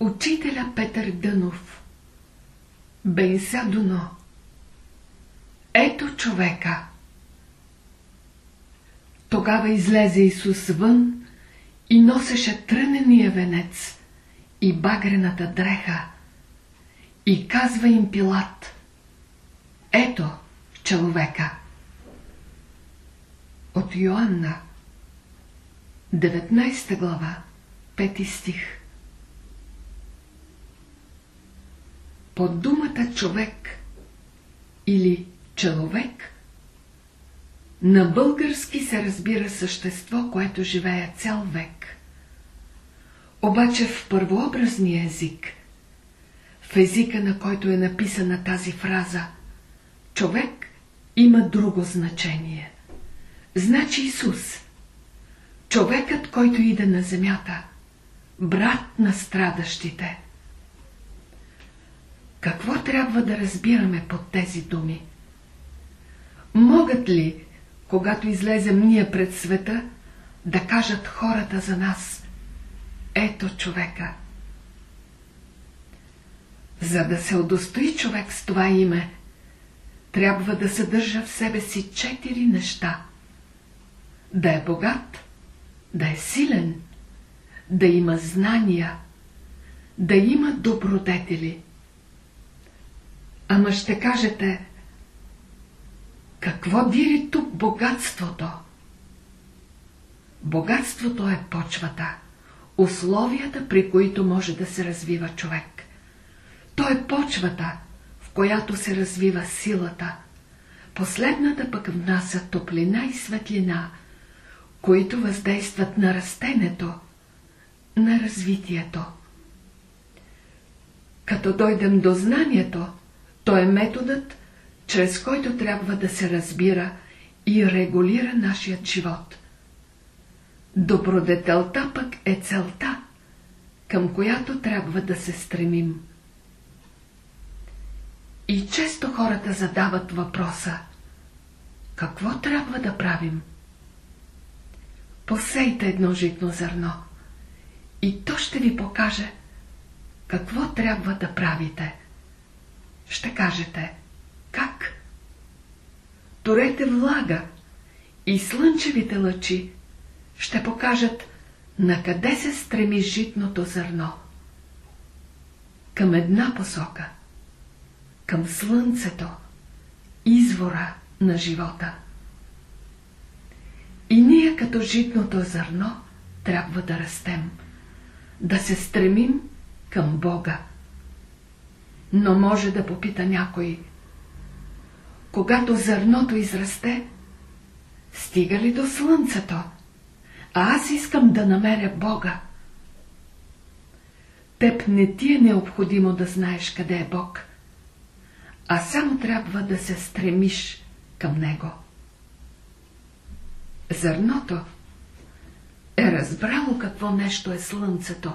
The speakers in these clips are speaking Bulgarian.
Учителя Петър Дънов. Бенса Дуно. Ето човека. Тогава излезе Исус вън и носеше трънения венец и багрената дреха. И казва им Пилат Ето човека От Йоанна 19 глава 5 стих Под думата човек или човек на български се разбира същество, което живее цял век. Обаче в първообразния език, в езика на който е написана тази фраза, човек има друго значение. Значи Исус, човекът, който иде на земята, брат на страдащите. Какво трябва да разбираме под тези думи? Могат ли когато излезем ние пред света, да кажат хората за нас Ето човека. За да се удостои човек с това име, трябва да съдържа в себе си четири неща. Да е богат, да е силен, да има знания, да има добродетели. Ама ще кажете, какво дири тук богатството? Богатството е почвата, условията, при които може да се развива човек. То е почвата, в която се развива силата. Последната пък внася топлина и светлина, които въздействат на растенето, на развитието. Като дойдем до знанието, то е методът, чрез който трябва да се разбира и регулира нашият живот. Добродетелта пък е целта, към която трябва да се стремим. И често хората задават въпроса Какво трябва да правим? Посейте едно житно зърно и то ще ви покаже какво трябва да правите. Ще кажете как? Торете влага и слънчевите лъчи ще покажат на къде се стреми житното зърно. Към една посока. Към слънцето, извора на живота. И ние като житното зърно трябва да растем, да се стремим към Бога. Но може да попита някой, когато зърното израсте, стига ли до слънцето? А аз искам да намеря Бога. Теб не ти е необходимо да знаеш къде е Бог, а само трябва да се стремиш към Него. Зърното е разбрало какво нещо е слънцето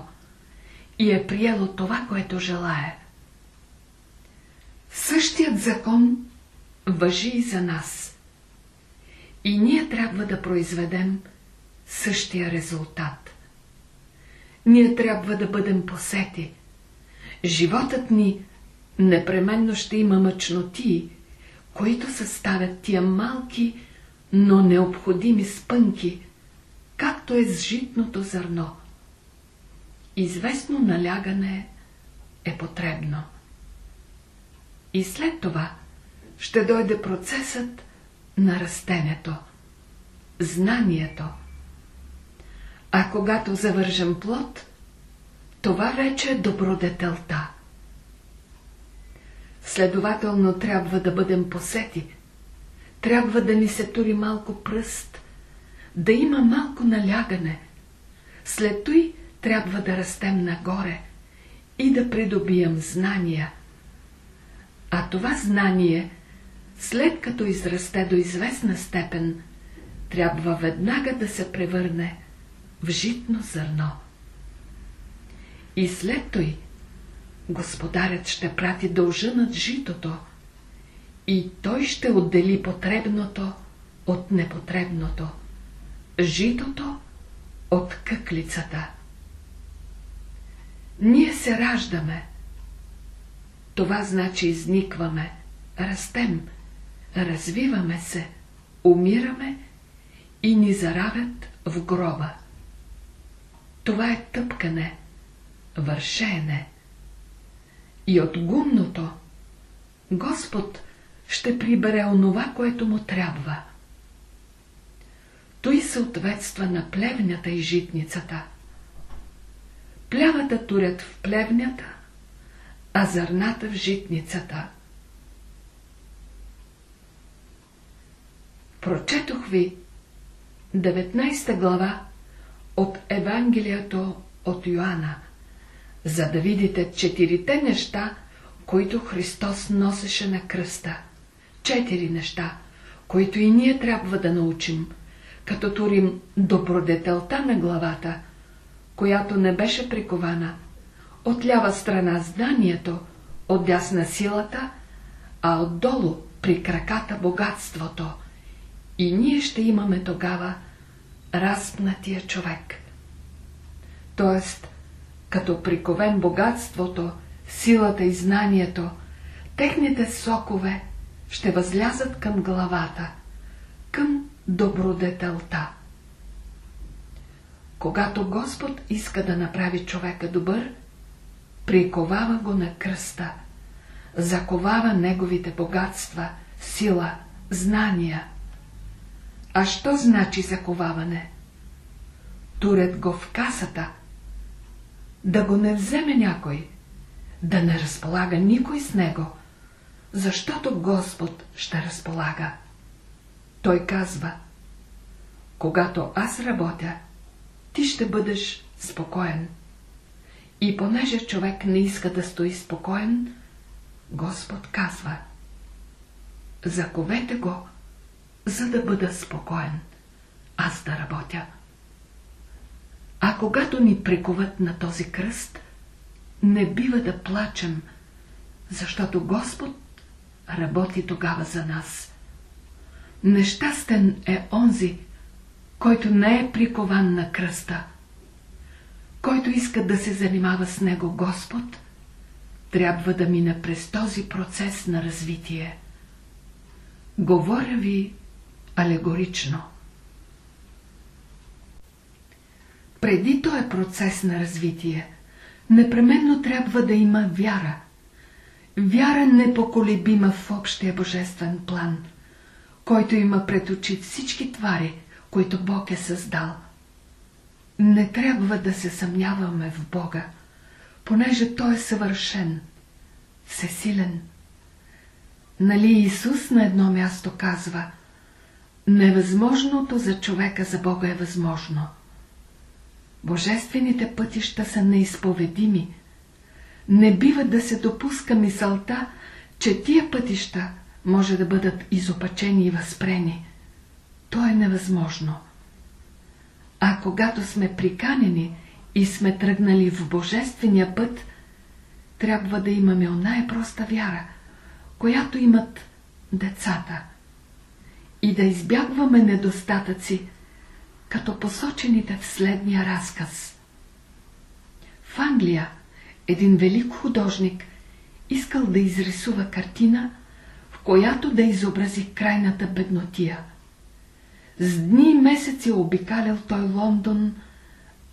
и е приело това, което желае. Същият закон въжи и за нас. И ние трябва да произведем същия резултат. Ние трябва да бъдем посети. Животът ни непременно ще има мъчноти, които съставят тия малки, но необходими спънки, както е с житното зърно. Известно налягане е потребно. И след това – ще дойде процесът на растението, знанието. А когато завържем плод, това вече е добродетелта. Следователно трябва да бъдем посети, трябва да ни се тури малко пръст, да има малко налягане. След той трябва да растем нагоре и да придобием знания. А това знание – след като израсте до известна степен, трябва веднага да се превърне в житно зърно. И след той господарят ще прати дължа над житото и той ще отдели потребното от непотребното, житото от къклицата. Ние се раждаме. Това значи изникваме, растем, развиваме се, умираме и ни заравят в гроба. Това е тъпкане, вършене. И от гумното Господ ще прибере онова, което му трябва. Той съответства на плевнята и житницата. Плявата турят в плевнята, а зърната в житницата. Прочетох ви 19 глава от Евангелието от Йоанна, за да видите четирите неща, които Христос носеше на кръста. Четири неща, които и ние трябва да научим, като турим добродетелта на главата, която не беше прикована, от лява страна знанието, от дясна силата, а отдолу при краката богатството. И ние ще имаме тогава разпнатия човек. Тоест, като приковен богатството, силата и знанието, техните сокове ще възлязат към главата, към добродетелта. Когато Господ иска да направи човека добър, приковава го на кръста, заковава неговите богатства, сила, знания. А що значи заковаване? Турят го в касата, да го не вземе някой, да не разполага никой с него, защото Господ ще разполага. Той казва, когато аз работя, ти ще бъдеш спокоен. И понеже човек не иска да стои спокоен, Господ казва, заковете го, за да бъда спокоен, аз да работя. А когато ни приковат на този кръст, не бива да плачем, защото Господ работи тогава за нас. Нещастен е онзи, който не е прикован на кръста. Който иска да се занимава с него Господ, трябва да мине през този процес на развитие. Говоря ви алегорично. Преди този процес на развитие, непременно трябва да има вяра. Вяра непоколебима в общия божествен план, който има пред очи всички твари, които Бог е създал. Не трябва да се съмняваме в Бога, понеже Той е съвършен, всесилен. Нали Исус на едно място казва Невъзможното за човека за Бога е възможно. Божествените пътища са неизповедими. Не бива да се допуска мисълта, че тия пътища може да бъдат изопачени и възпрени. То е невъзможно. А когато сме приканени и сме тръгнали в Божествения път, трябва да имаме оная проста вяра, която имат децата, и да избягваме недостатъци, като посочените в следния разказ. В Англия един велик художник искал да изрисува картина, в която да изобрази крайната беднотия – с дни и месеци обикалял той Лондон,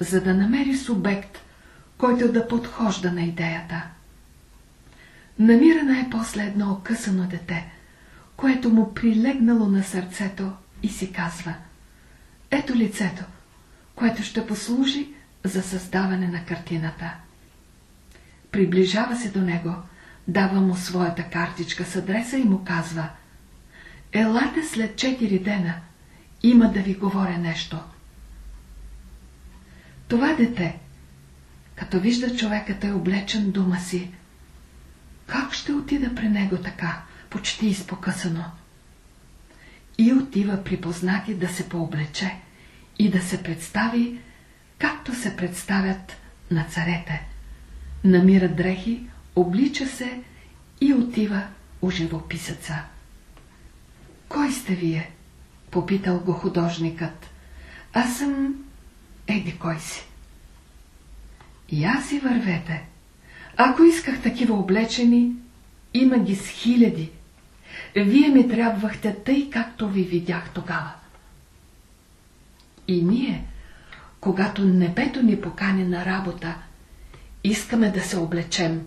за да намери субект, който да подхожда на идеята. Намира най-после едно окъсано дете, което му прилегнало на сърцето и си казва Ето лицето, което ще послужи за създаване на картината. Приближава се до него, дава му своята картичка с адреса и му казва Елате след четири дена – има да ви говоря нещо. Това дете, като вижда човекът е облечен дома си, как ще отида при него така, почти изпокъсано? И отива припознати да се пооблече и да се представи, както се представят на царете. Намира дрехи, облича се и отива у живописъца. Кой сте вие? Попитал го художникът. Аз съм еди кой си. И аз и вървете. Ако исках такива облечени, има ги с хиляди. Вие ми трябвахте тъй, както ви видях тогава. И ние, когато небето ни покани на работа, искаме да се облечем.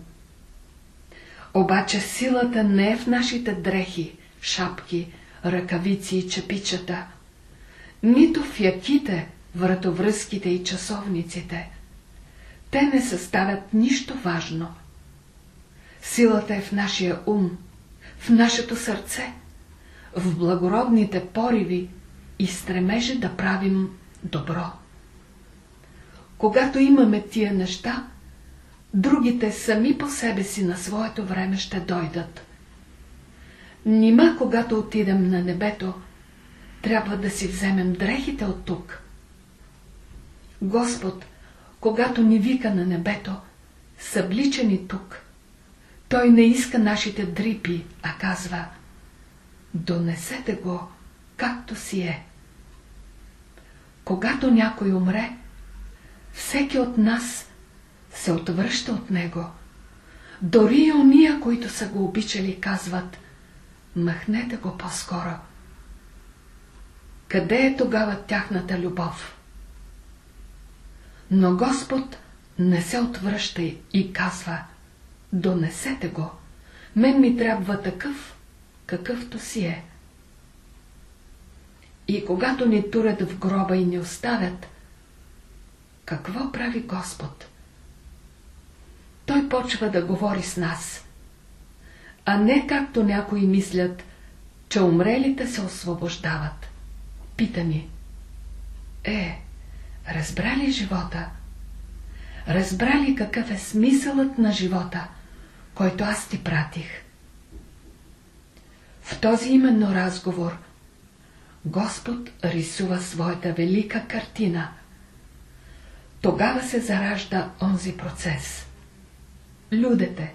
Обаче силата не е в нашите дрехи, шапки, ръкавици и чепичата, нито в яките, вратовръзките и часовниците. Те не съставят нищо важно. Силата е в нашия ум, в нашето сърце, в благородните пориви и стремеже да правим добро. Когато имаме тия неща, другите сами по себе си на своето време ще дойдат. Нима, когато отидем на небето, трябва да си вземем дрехите от тук. Господ, когато ни вика на небето, събличани тук, той не иска нашите дрипи, а казва Донесете го, както си е. Когато някой умре, всеки от нас се отвръща от него. Дори и уния, които са го обичали, казват Махнете го по-скоро. Къде е тогава тяхната любов? Но Господ не се отвръща и казва Донесете го. Мен ми трябва такъв, какъвто си е. И когато ни турят в гроба и ни оставят, какво прави Господ? Той почва да говори с нас, а не както някои мислят, че умрелите се освобождават. Пита ни. Е, разбрали живота? Разбрали какъв е смисълът на живота, който аз ти пратих? В този именно разговор Господ рисува своята велика картина. Тогава се заражда онзи процес. Людете,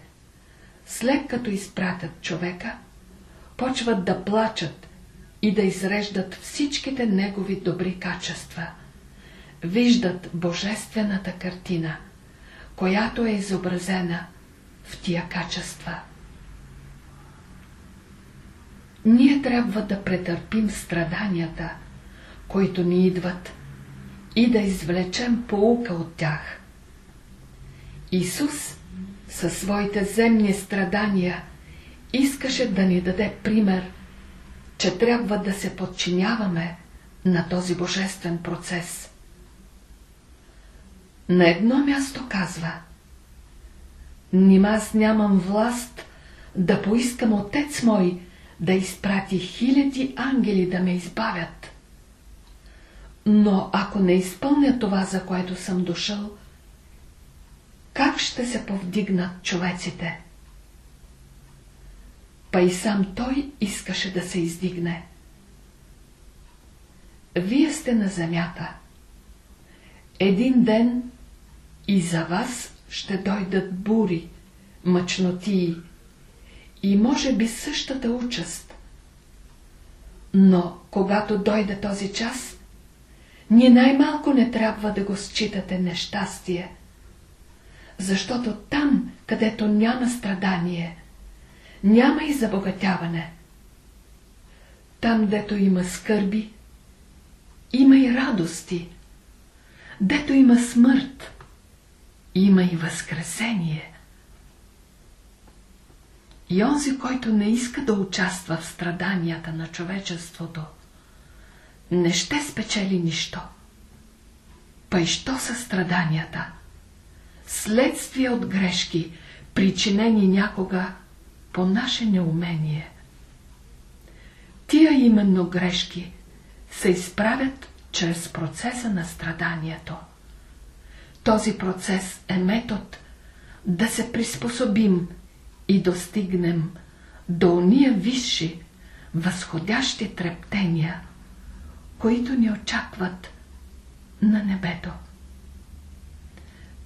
след като изпратят човека, почват да плачат и да изреждат всичките негови добри качества. Виждат божествената картина, която е изобразена в тия качества. Ние трябва да претърпим страданията, които ни идват, и да извлечем поука от тях. Исус със своите земни страдания искаше да ни даде пример, че трябва да се подчиняваме на този божествен процес. На едно място казва Нима аз нямам власт да поискам Отец мой да изпрати хиляди ангели да ме избавят. Но ако не изпълня това, за което съм дошъл, как ще се повдигнат човеците? Па и сам той искаше да се издигне. Вие сте на земята. Един ден и за вас ще дойдат бури, мъчнотии и може би същата участ. Но когато дойде този час, ние най-малко не трябва да го считате нещастие, защото там, където няма страдание, няма и забогатяване. Там, дето има скърби, има и радости. Дето има смърт, има и възкресение. И онзи, който не иска да участва в страданията на човечеството, не ще спечели нищо. Па що са страданията? Следствие от грешки, причинени някога по наше неумение. Тия именно грешки се изправят чрез процеса на страданието. Този процес е метод да се приспособим и достигнем до уния висши, възходящи трептения, които ни очакват на небето.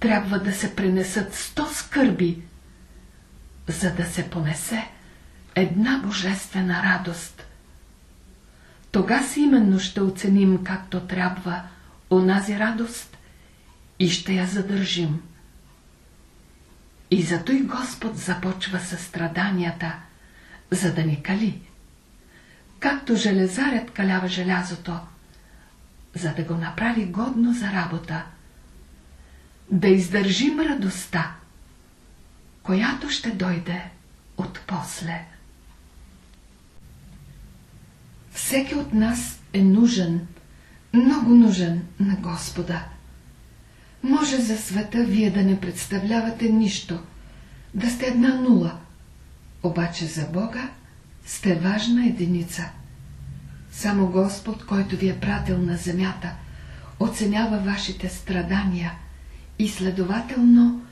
Трябва да се принесат сто скърби, за да се понесе една божествена радост. Тога си именно ще оценим както трябва онази радост и ще я задържим. И зато и Господ започва със страданията, за да ни кали. Както железарят калява желязото, за да го направи годно за работа. Да издържим радостта, която ще дойде от после. Всеки от нас е нужен, много нужен на Господа. Може за света вие да не представлявате нищо, да сте една нула, обаче за Бога сте важна единица. Само Господ, който ви е пратил на земята, оценява вашите страдания и следователно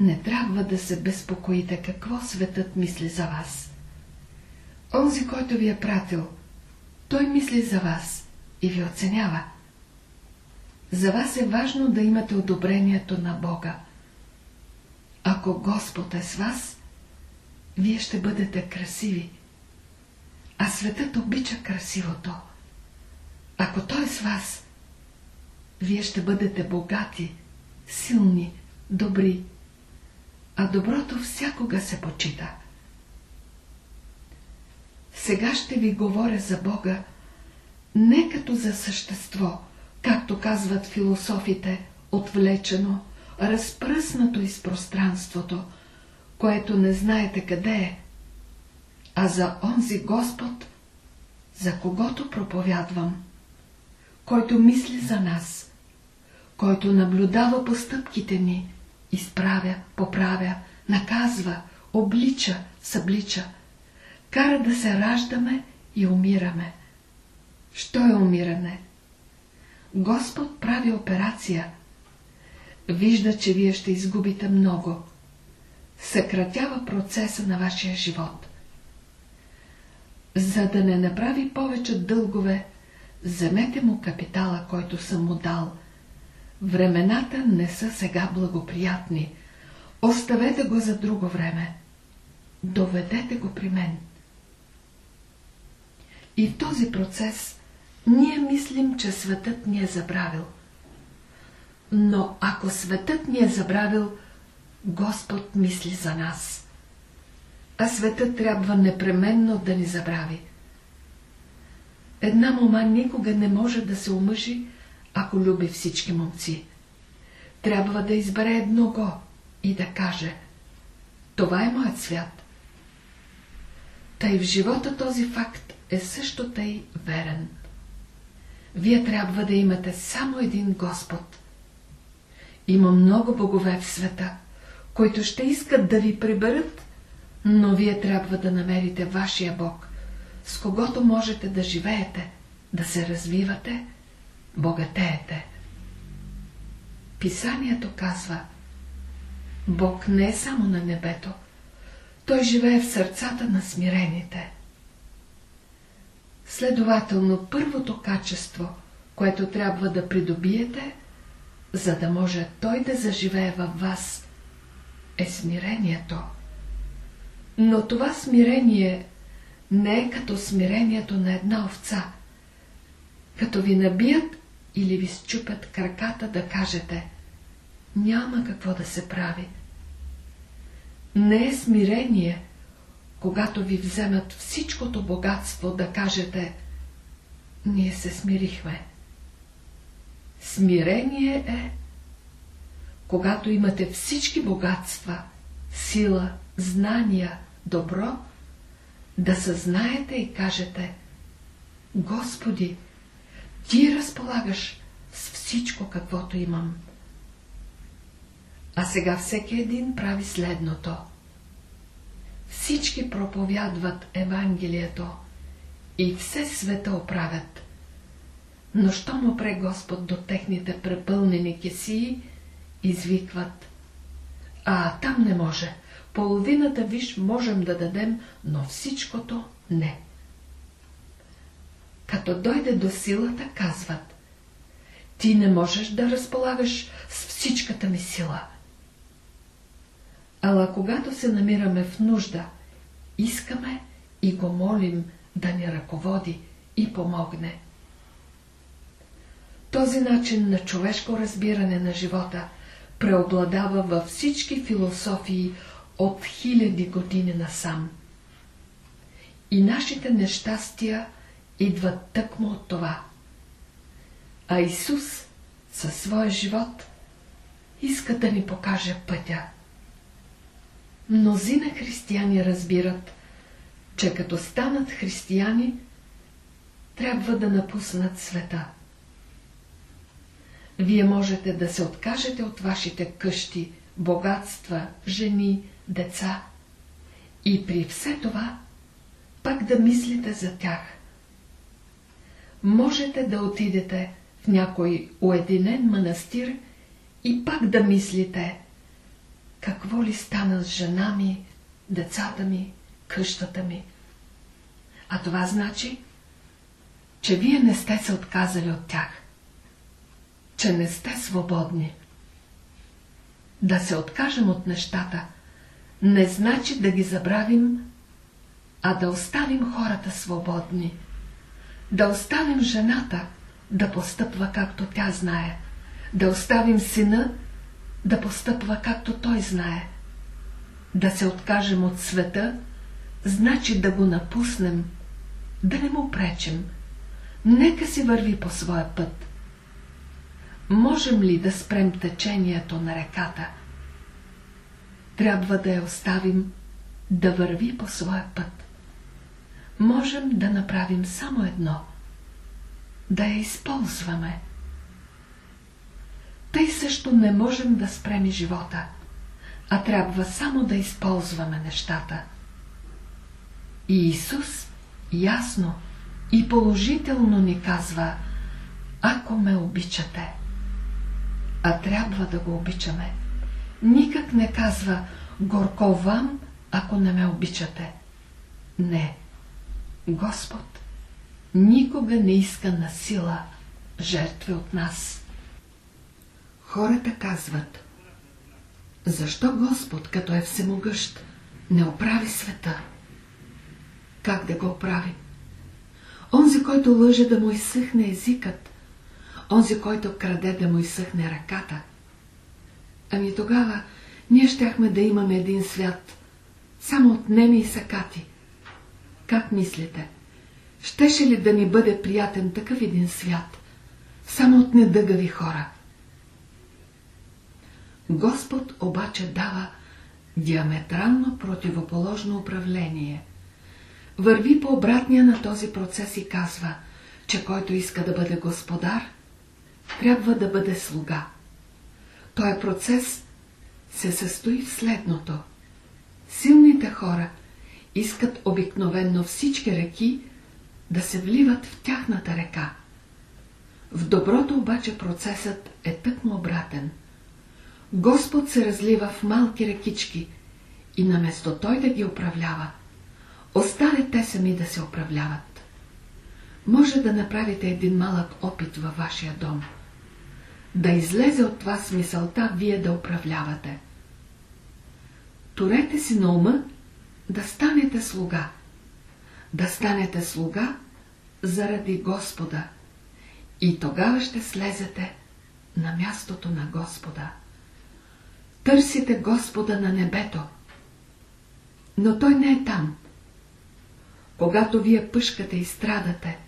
не трябва да се безпокоите какво светът мисли за вас. Онзи, който ви е пратил, той мисли за вас и ви оценява. За вас е важно да имате одобрението на Бога. Ако Господ е с вас, вие ще бъдете красиви. А светът обича красивото. Ако Той е с вас, вие ще бъдете богати, силни, добри. А доброто всякога се почита. Сега ще ви говоря за Бога не като за същество, както казват философите, отвлечено, разпръснато из пространството, което не знаете къде е, а за онзи Господ, за когото проповядвам, който мисли за нас, който наблюдава постъпките ни, изправя, поправя, наказва, облича, съблича, кара да се раждаме и умираме. Що е умиране? Господ прави операция. Вижда, че вие ще изгубите много. Съкратява процеса на вашия живот. За да не направи повече дългове, вземете му капитала, който съм му дал. Времената не са сега благоприятни. Оставете го за друго време. Доведете го при мен. И в този процес ние мислим, че светът ни е забравил. Но ако светът ни е забравил, Господ мисли за нас. А светът трябва непременно да ни забрави. Една мома никога не може да се омъжи, ако люби всички момци. Трябва да избере едного и да каже Това е моят свят. Тъй в живота този факт е също тъй верен. Вие трябва да имате само един Господ. Има много богове в света, които ще искат да ви приберат, но вие трябва да намерите вашия Бог, с когото можете да живеете, да се развивате, богатеете. Писанието казва, Бог не е само на небето, Той живее в сърцата на смирените. Следователно, първото качество, което трябва да придобиете, за да може той да заживее във вас, е смирението. Но това смирение не е като смирението на една овца. Като ви набият или ви счупят краката да кажете няма какво да се прави. Не е смирение, когато ви вземат всичкото богатство, да кажете ние се смирихме. Смирение е, когато имате всички богатства, сила, знания, добро, да съзнаете и кажете Господи, Ти разполагаш с всичко, каквото имам. А сега всеки един прави следното – всички проповядват Евангелието и все света оправят. Но що му пре Господ до техните препълнени кесии, извикват. А там не може. Половината виж можем да дадем, но всичкото не. Като дойде до силата, казват. Ти не можеш да разполагаш с всичката ми сила. Ала когато се намираме в нужда, искаме и го молим да ни ръководи и помогне. Този начин на човешко разбиране на живота преобладава във всички философии от хиляди години насам. И нашите нещастия идват тъкмо от това. А Исус със своя живот иска да ни покаже пътя. Мнозина християни разбират, че като станат християни, трябва да напуснат света. Вие можете да се откажете от вашите къщи, богатства, жени, деца и при все това пак да мислите за тях. Можете да отидете в някой уединен манастир и пак да мислите какво ли стана с жена ми, децата ми, къщата ми. А това значи, че вие не сте се отказали от тях, че не сте свободни. Да се откажем от нещата не значи да ги забравим, а да оставим хората свободни. Да оставим жената да постъпва както тя знае. Да оставим сина да постъпва както той знае. Да се откажем от света, значи да го напуснем, да не му пречим. Нека си върви по своя път. Можем ли да спрем течението на реката? Трябва да я оставим да върви по своя път. Можем да направим само едно – да я използваме. Тъй също не можем да спрем живота, а трябва само да използваме нещата. И Исус ясно и положително ни казва Ако ме обичате, а трябва да го обичаме. Никак не казва Горко вам, ако не ме обичате. Не. Господ никога не иска на сила жертви от нас. Хората казват, защо Господ, като е всемогъщ, не оправи света? Как да го оправи? Онзи, който лъже да му изсъхне езикът, онзи, който краде да му изсъхне ръката. Ами тогава ние щяхме да имаме един свят, само от неми и сакати. Как мислите? Щеше ли да ни бъде приятен такъв един свят, само от недъгави хора? Господ обаче дава диаметрално противоположно управление. Върви по обратния на този процес и казва, че който иска да бъде господар, трябва да бъде слуга. Той процес се състои в следното. Силните хора искат обикновенно всички реки да се вливат в тяхната река. В доброто обаче процесът е тъкмо обратен – Господ се разлива в малки рекички и наместо Той да ги управлява, оставя те сами да се управляват. Може да направите един малък опит във вашия дом. Да излезе от вас мисълта вие да управлявате. Турете си на ума да станете слуга. Да станете слуга заради Господа. И тогава ще слезете на мястото на Господа. Търсите Господа на небето. Но Той не е там. Когато вие пъшкате и страдате,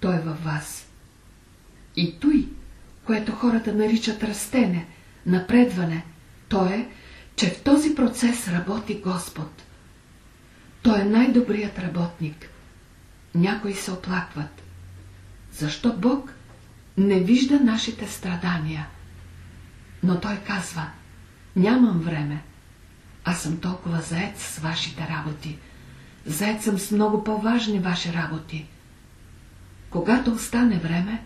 Той е във вас. И той, което хората наричат растене, напредване, то е, че в този процес работи Господ. Той е най-добрият работник. Някои се оплакват. Защо Бог не вижда нашите страдания? Но Той казва – Нямам време. Аз съм толкова заед с вашите работи. Заед съм с много по-важни ваши работи. Когато остане време,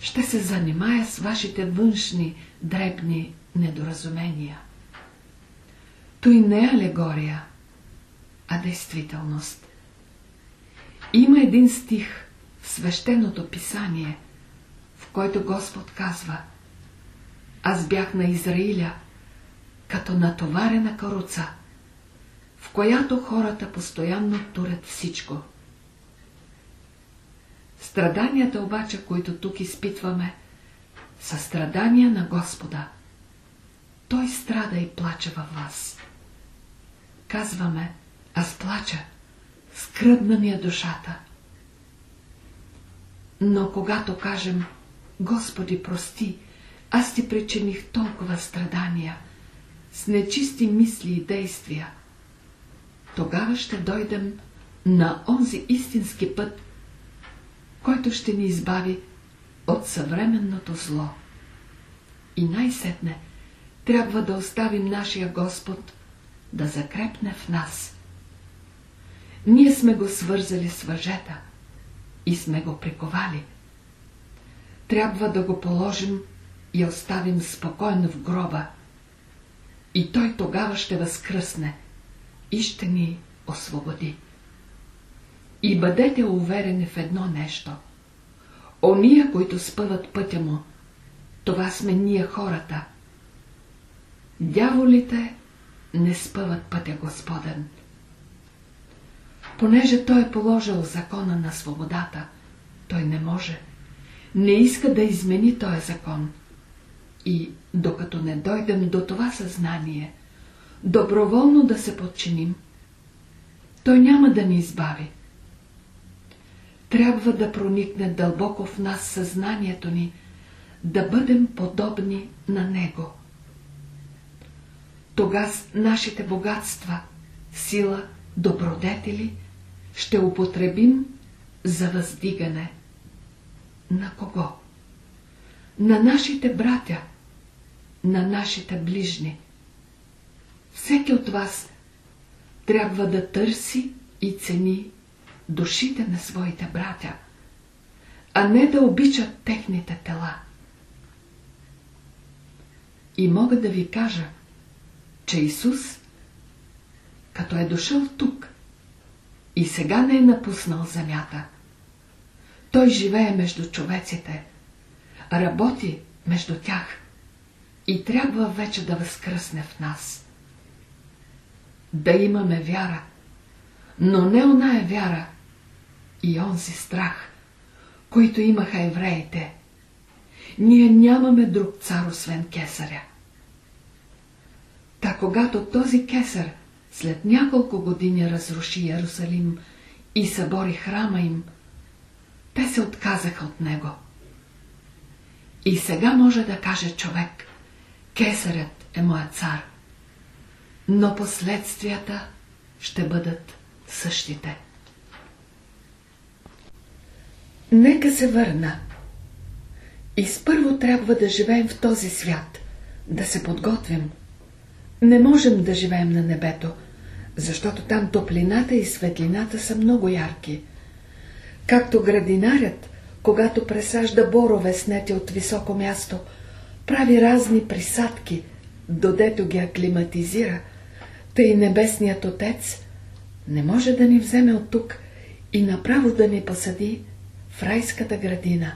ще се занимая с вашите външни, дребни недоразумения. Той не е алегория, а действителност. Има един стих в свещеното писание, в който Господ казва Аз бях на Израиля, като натоварена каруца, в която хората постоянно турят всичко. Страданията обаче, които тук изпитваме, са страдания на Господа. той страда и плаче във вас. Казваме, аз плача, скръбна ми е душата. Но когато кажем, Господи, прости, аз ти причиних толкова страдания, с нечисти мисли и действия, тогава ще дойдем на онзи истински път, който ще ни избави от съвременното зло. И най-сетне трябва да оставим нашия Господ да закрепне в нас. Ние сме го свързали с въжета и сме го приковали. Трябва да го положим и оставим спокойно в гроба. И той тогава ще възкръсне и ще ни освободи. И бъдете уверени в едно нещо. Ония, които спъват пътя му, това сме ние хората. Дяволите не спъват пътя Господен. Понеже той е положил закона на свободата, той не може. Не иска да измени този закон. И докато не дойдем до това съзнание, доброволно да се подчиним, той няма да ни избави. Трябва да проникне дълбоко в нас съзнанието ни, да бъдем подобни на Него. Тогава нашите богатства, сила, добродетели ще употребим за въздигане. На кого? На нашите братя, на нашите ближни. Всеки от вас трябва да търси и цени душите на своите братя, а не да обичат техните тела. И мога да ви кажа, че Исус, като е дошъл тук и сега не е напуснал земята, той живее между човеците, работи между тях и трябва вече да възкръсне в нас. Да имаме вяра, но не она е вяра и онзи страх, който имаха евреите. Ние нямаме друг цар, освен кесаря. Та когато този кесар след няколко години разруши Иерусалим и събори храма им, те се отказаха от него. И сега може да каже човек, кесарят е моят цар, но последствията ще бъдат същите. Нека се върна. И спърво трябва да живеем в този свят, да се подготвим, не можем да живеем на небето, защото там топлината и светлината са много ярки. Както градинарят, когато пресажда борове снети от високо място, прави разни присадки, додето ги аклиматизира, тъй небесният Отец не може да ни вземе от тук и направо да ни посади в райската градина.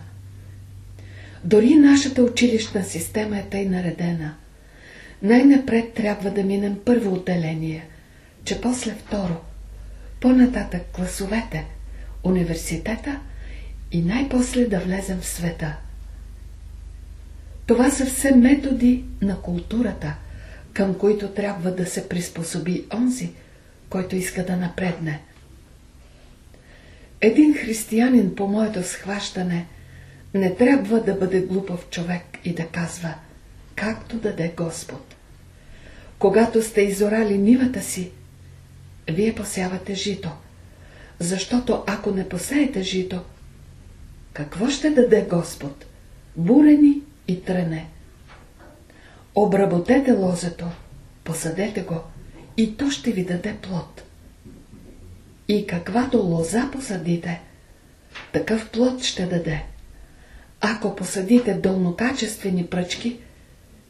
Дори нашата училищна система е тъй наредена – най-напред трябва да минем първо отделение, че после второ, по-нататък класовете, университета и най-после да влезем в света. Това са все методи на културата, към които трябва да се приспособи онзи, който иска да напредне. Един християнин, по моето схващане, не трябва да бъде глупав човек и да казва, както даде Господ. Когато сте изорали нивата си, вие посявате жито. Защото ако не посеете жито, какво ще даде Господ? Бурени и трене. Обработете лозето, посадете го и то ще ви даде плод. И каквато лоза посадите, такъв плод ще даде. Ако посадите дълнокачествени пръчки,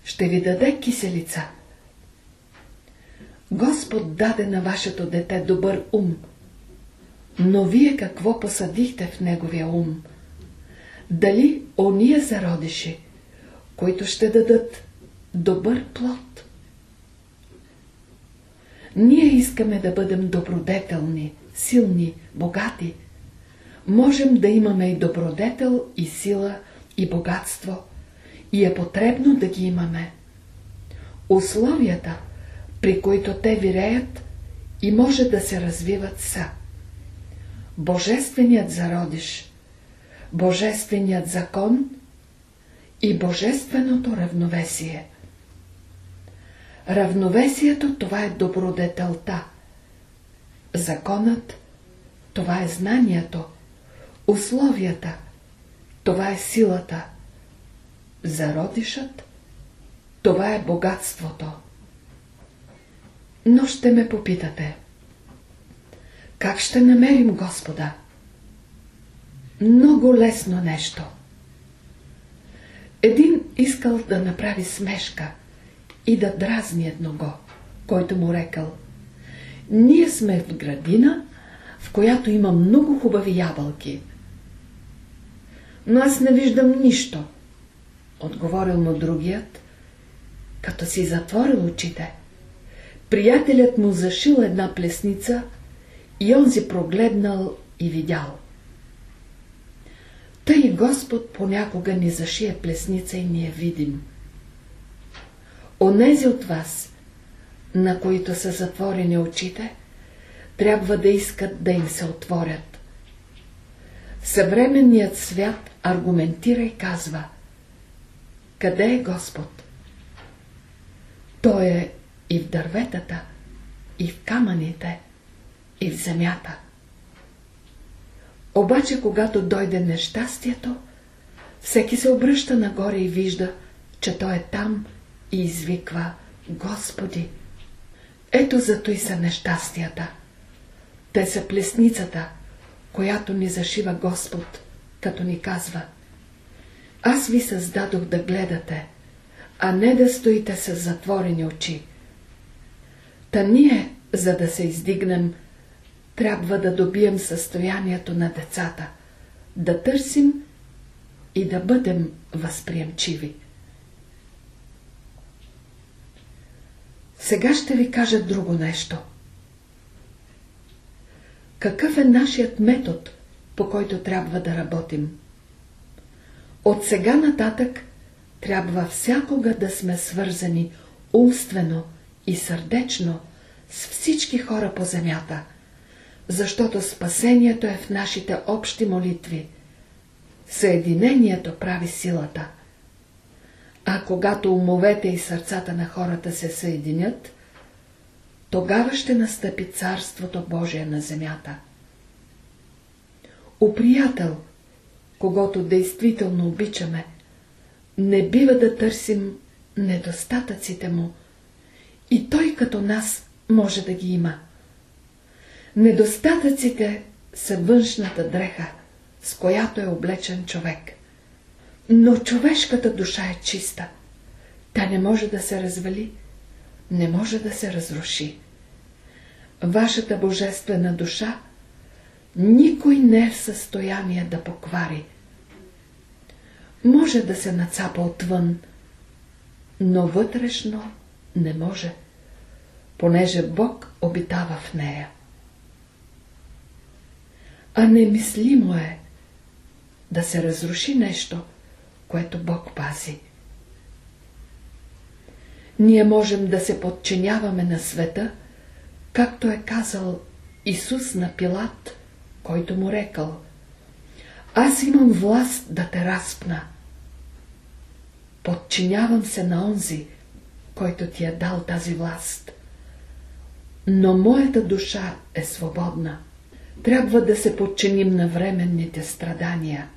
ще ви даде киселица. Господ даде на вашето дете добър ум, но вие какво посадихте в неговия ум? Дали ония зародиши, които ще дадат добър плод? Ние искаме да бъдем добродетелни, силни, богати. Можем да имаме и добродетел, и сила, и богатство, и е потребно да ги имаме. Условията, при които те виреят и може да се развиват са Божественият зародиш, Божественият закон и Божественото равновесие. Равновесието това е добродетелта. Законът това е знанието. Условията това е силата. Зародишът това е богатството. Но ще ме попитате. Как ще намерим Господа? Много лесно нещо. Един искал да направи смешка и да дразни едного, който му рекал Ние сме в градина, в която има много хубави ябълки. Но аз не виждам нищо, отговорил му другият, като си затворил очите. Приятелят му зашил една плесница и он си прогледнал и видял. Тъй Господ понякога ни зашие плесница и ние видим. Онези от вас, на които са затворени очите, трябва да искат да им се отворят. Съвременният свят аргументира и казва Къде е Господ? Той е и в дърветата, и в камъните, и в земята. Обаче, когато дойде нещастието, всеки се обръща нагоре и вижда, че той е там и извиква Господи. Ето зато и са нещастията. Те са плесницата, която ни зашива Господ, като ни казва Аз ви създадох да гледате, а не да стоите с затворени очи. Та ние, за да се издигнем, трябва да добием състоянието на децата, да търсим и да бъдем възприемчиви. Сега ще ви кажа друго нещо. Какъв е нашият метод, по който трябва да работим? От сега нататък трябва всякога да сме свързани умствено и сърдечно с всички хора по земята, защото спасението е в нашите общи молитви. Съединението прави силата. А когато умовете и сърцата на хората се съединят, тогава ще настъпи Царството Божие на земята. У приятел, когато действително обичаме, не бива да търсим недостатъците му, и той като нас може да ги има. Недостатъците са външната дреха, с която е облечен човек. Но човешката душа е чиста. Та не може да се развали, не може да се разруши. Вашата божествена душа никой не е в състояние да поквари. Може да се нацапа отвън, но вътрешно не може, понеже Бог обитава в нея. А немислимо е да се разруши нещо, което Бог пази. Ние можем да се подчиняваме на света, както е казал Исус на Пилат, който му рекал Аз имам власт да те разпна. Подчинявам се на онзи, който ти е дал тази власт. Но моята душа е свободна. Трябва да се подчиним на временните страдания.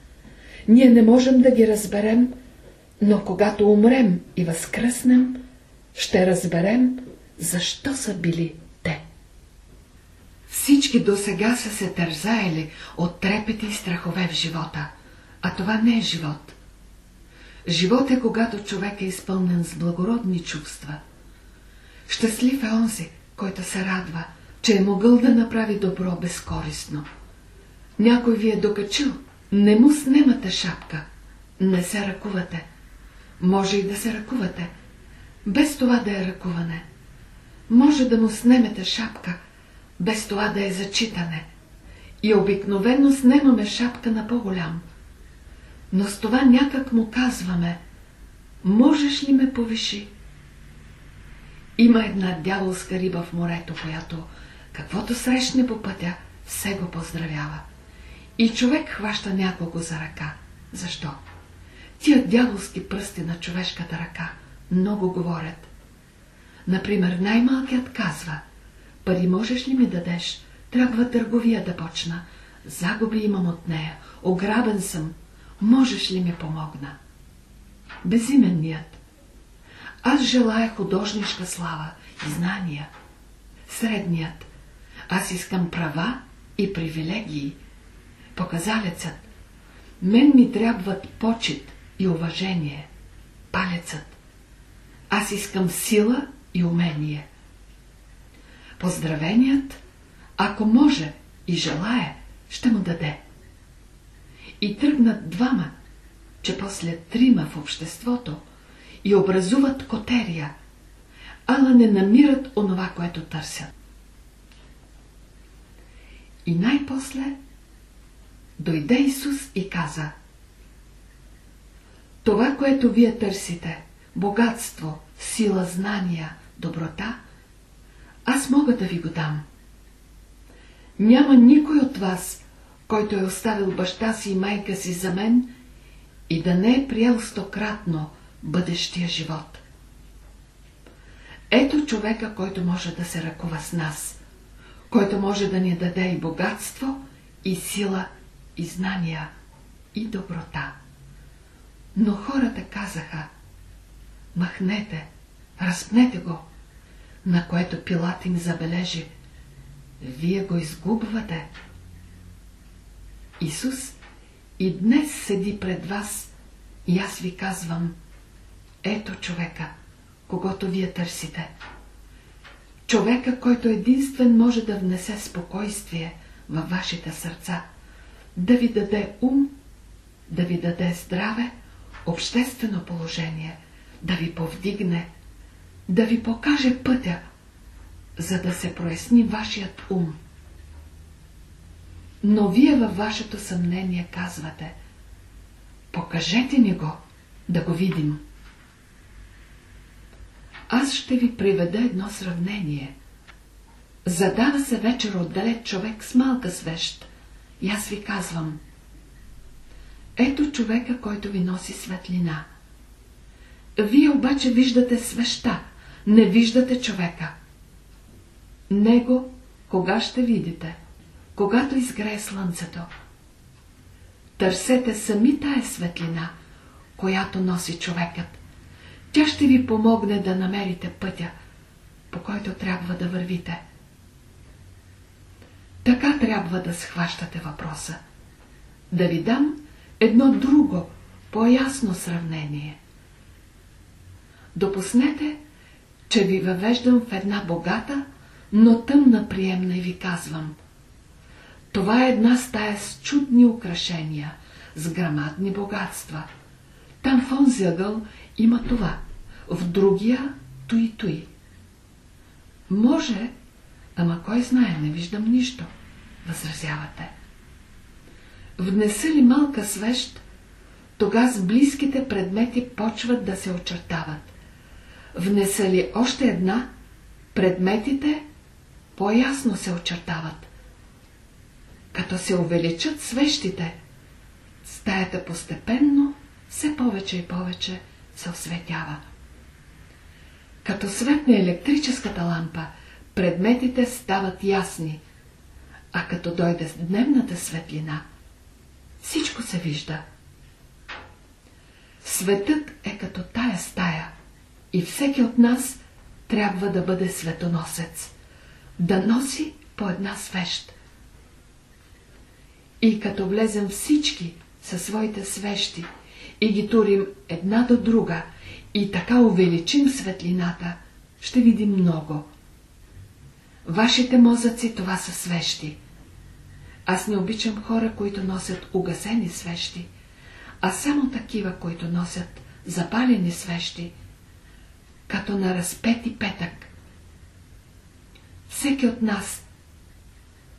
Ние не можем да ги разберем, но когато умрем и възкръснем, ще разберем, защо са били. Всички до сега са се тързаели от трепети и страхове в живота, а това не е живот. Живот е когато човек е изпълнен с благородни чувства. Щастлив е онзи, който се радва, че е могъл да направи добро безкористно. Някой ви е докачил, не му снемате шапка, не се ръкувате. Може и да се ръкувате, без това да е ръкуване. Може да му снемете шапка, без това да е зачитане. И обикновено снемаме шапка на по-голям. Но с това някак му казваме, можеш ли ме повиши? Има една дяволска риба в морето, която каквото срещне по пътя, все го поздравява. И човек хваща някого за ръка. Защо? Тия дяволски пръсти на човешката ръка много говорят. Например, най-малкият казва Пари можеш ли ми дадеш? Трябва търговия да почна. Загуби имам от нея. Ограбен съм. Можеш ли ми помогна? Безименният. Аз желая художнишка слава и знания. Средният. Аз искам права и привилегии. Показалецът. Мен ми трябват почет и уважение. Палецът. Аз искам сила и умение. Поздравеният, ако може и желая, ще му даде. И тръгнат двама, че после трима в обществото и образуват котерия, ала не намират онова, което търсят. И най-после дойде Исус и каза Това, което вие търсите, богатство, сила, знания, доброта, аз мога да ви го дам. Няма никой от вас, който е оставил баща си и майка си за мен и да не е приел стократно бъдещия живот. Ето човека, който може да се ръкува с нас, който може да ни даде и богатство, и сила, и знания, и доброта. Но хората казаха, махнете, разпнете го, на което Пилат им забележи, вие го изгубвате. Исус и днес седи пред вас и аз ви казвам, ето човека, когато вие търсите. Човека, който единствен може да внесе спокойствие във вашите сърца, да ви даде ум, да ви даде здраве, обществено положение, да ви повдигне, да ви покаже пътя, за да се проясни вашият ум. Но вие във вашето съмнение казвате, покажете ни го, да го видим. Аз ще ви приведа едно сравнение. Задава се вечер отдалеч човек с малка свещ. И аз ви казвам. Ето човека, който ви носи светлина. Вие обаче виждате свеща, не виждате човека. Него кога ще видите? Когато изгрее слънцето. Търсете сами тая светлина, която носи човекът. Тя ще ви помогне да намерите пътя, по който трябва да вървите. Така трябва да схващате въпроса. Да ви дам едно друго, по-ясно сравнение. Допуснете, че ви въвеждам в една богата, но тъмна приемна и ви казвам. Това е една стая с чудни украшения, с грамадни богатства. Там в онзи има това, в другия той той. Може, ама кой знае, не виждам нищо, възразявате. Внеса ли малка свещ, тога с близките предмети почват да се очертават. Внеса ли още една, предметите по-ясно се очертават. Като се увеличат свещите, стаята постепенно все повече и повече се осветява. Като светне електрическата лампа, предметите стават ясни, а като дойде дневната светлина, всичко се вижда. Светът е като тая стая и всеки от нас трябва да бъде светоносец, да носи по една свещ. И като влезем всички със своите свещи и ги турим една до друга и така увеличим светлината, ще видим много. Вашите мозъци това са свещи. Аз не обичам хора, които носят угасени свещи, а само такива, които носят запалени свещи, като на разпети петък. Всеки от нас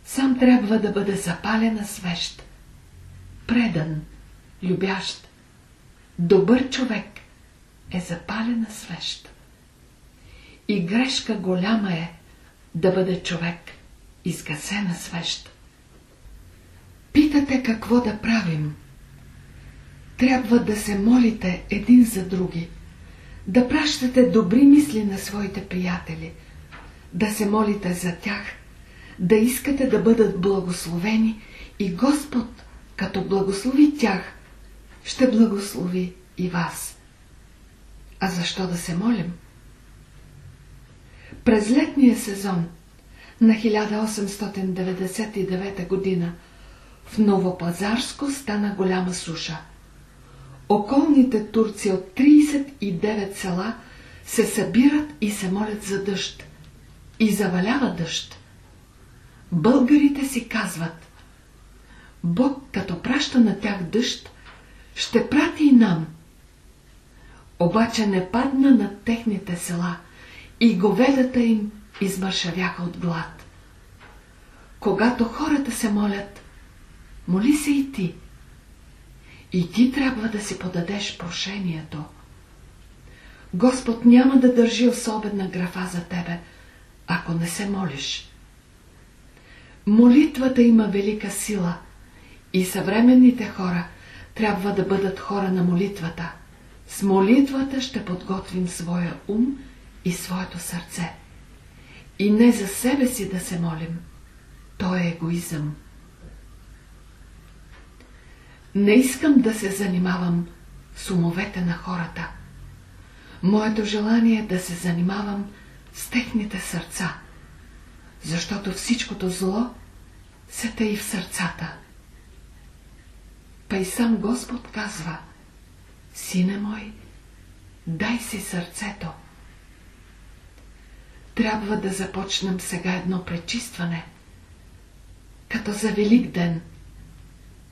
сам трябва да бъде запалена свещ, предан, любящ, добър човек е запалена свещ. И грешка голяма е да бъде човек изгасена свещ. Питате какво да правим. Трябва да се молите един за други, да пращате добри мисли на своите приятели, да се молите за тях, да искате да бъдат благословени и Господ, като благослови тях, ще благослови и вас. А защо да се молим? През летния сезон на 1899 година в Новопазарско стана голяма суша. Околните турци от 39 села се събират и се молят за дъжд. И завалява дъжд. Българите си казват Бог като праща на тях дъжд, ще прати и нам. Обаче не падна над техните села и говедата им измършавяха от глад. Когато хората се молят, моли се и ти. И ти трябва да си подадеш прошението. Господ няма да държи особена графа за тебе, ако не се молиш. Молитвата има велика сила и съвременните хора трябва да бъдат хора на молитвата. С молитвата ще подготвим своя ум и своето сърце. И не за себе си да се молим. То е егоизъм. Не искам да се занимавам с умовете на хората. Моето желание е да се занимавам с техните сърца, защото всичкото зло се тъй в сърцата. Па и сам Господ казва, Сине мой, дай си сърцето. Трябва да започнем сега едно пречистване, като за Велик ден,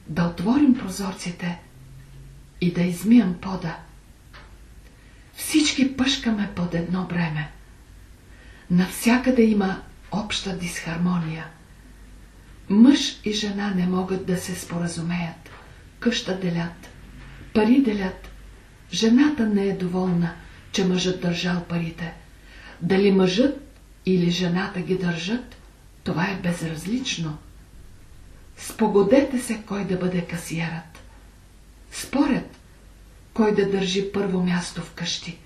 да отворим прозорците и да измием пода. Всички пъшкаме под едно бреме. Навсякъде има обща дисхармония. Мъж и жена не могат да се споразумеят. Къща делят, пари делят. Жената не е доволна, че мъжът държал парите. Дали мъжът или жената ги държат, това е безразлично. Спогодете се кой да бъде касиерът. Според кой да държи първо място в къщи.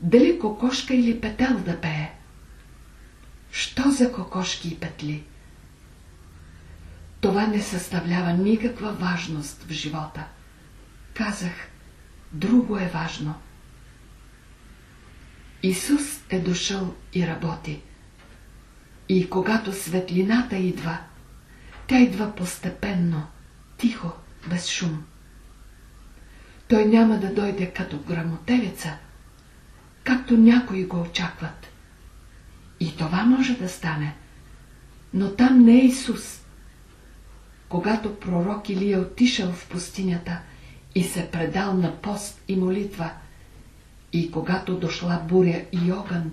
Дали кокошка или петел да пее. Що за кокошки и петли? Това не съставлява никаква важност в живота. Казах, друго е важно. Исус е дошъл и работи. И когато светлината идва, тя идва постепенно, тихо, без шум. Той няма да дойде като грамотевица, както някои го очакват. И това може да стане, но там не е Исус. Когато пророк Илия отишъл в пустинята и се предал на пост и молитва, и когато дошла буря и огън,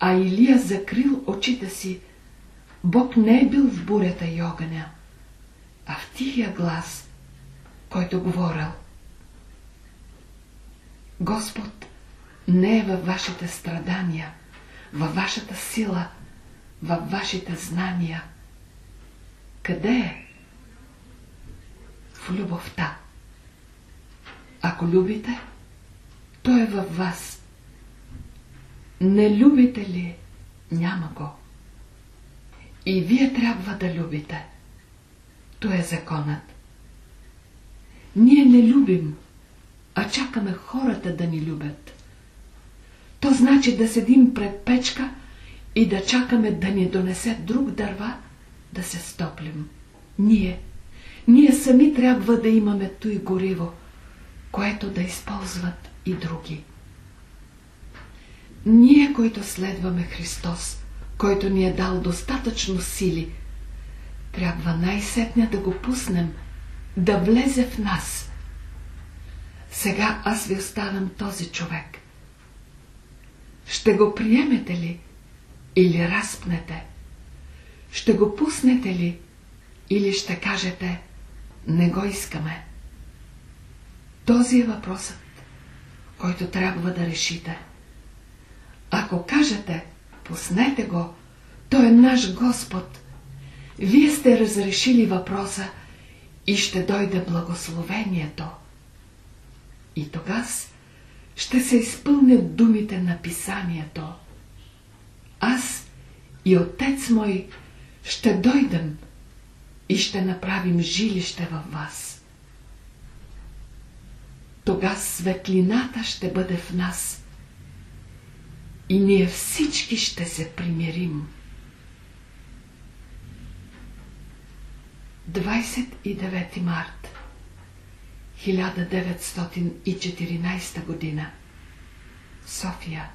а Илия закрил очите си, Бог не е бил в бурята и огъня, а в тихия глас, който говорил. Господ не е във вашите страдания, във вашата сила, във вашите знания. Къде е? В любовта. Ако любите, то е във вас. Не любите ли, няма го. И вие трябва да любите. То е законът. Ние не любим, а чакаме хората да ни любят. То значи да седим пред печка и да чакаме да ни донесе друг дърва, да се стоплим. Ние, ние сами трябва да имаме той гориво, което да използват и други. Ние, които следваме Христос, който ни е дал достатъчно сили, трябва най-сетне да го пуснем, да влезе в нас. Сега аз ви оставям този човек. Ще го приемете ли или разпнете? Ще го пуснете ли или ще кажете не го искаме? Този е въпросът, който трябва да решите. Ако кажете, пуснете го, той е наш Господ, вие сте разрешили въпроса и ще дойде благословението. И тогас ще се изпълнят думите на писанието. Аз и отец мой ще дойдем и ще направим жилище във вас. Тогас светлината ще бъде в нас и ние всички ще се примирим. 29 март 1914 година София